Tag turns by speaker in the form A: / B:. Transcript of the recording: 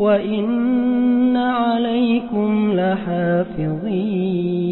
A: وإن عليكم لحافظين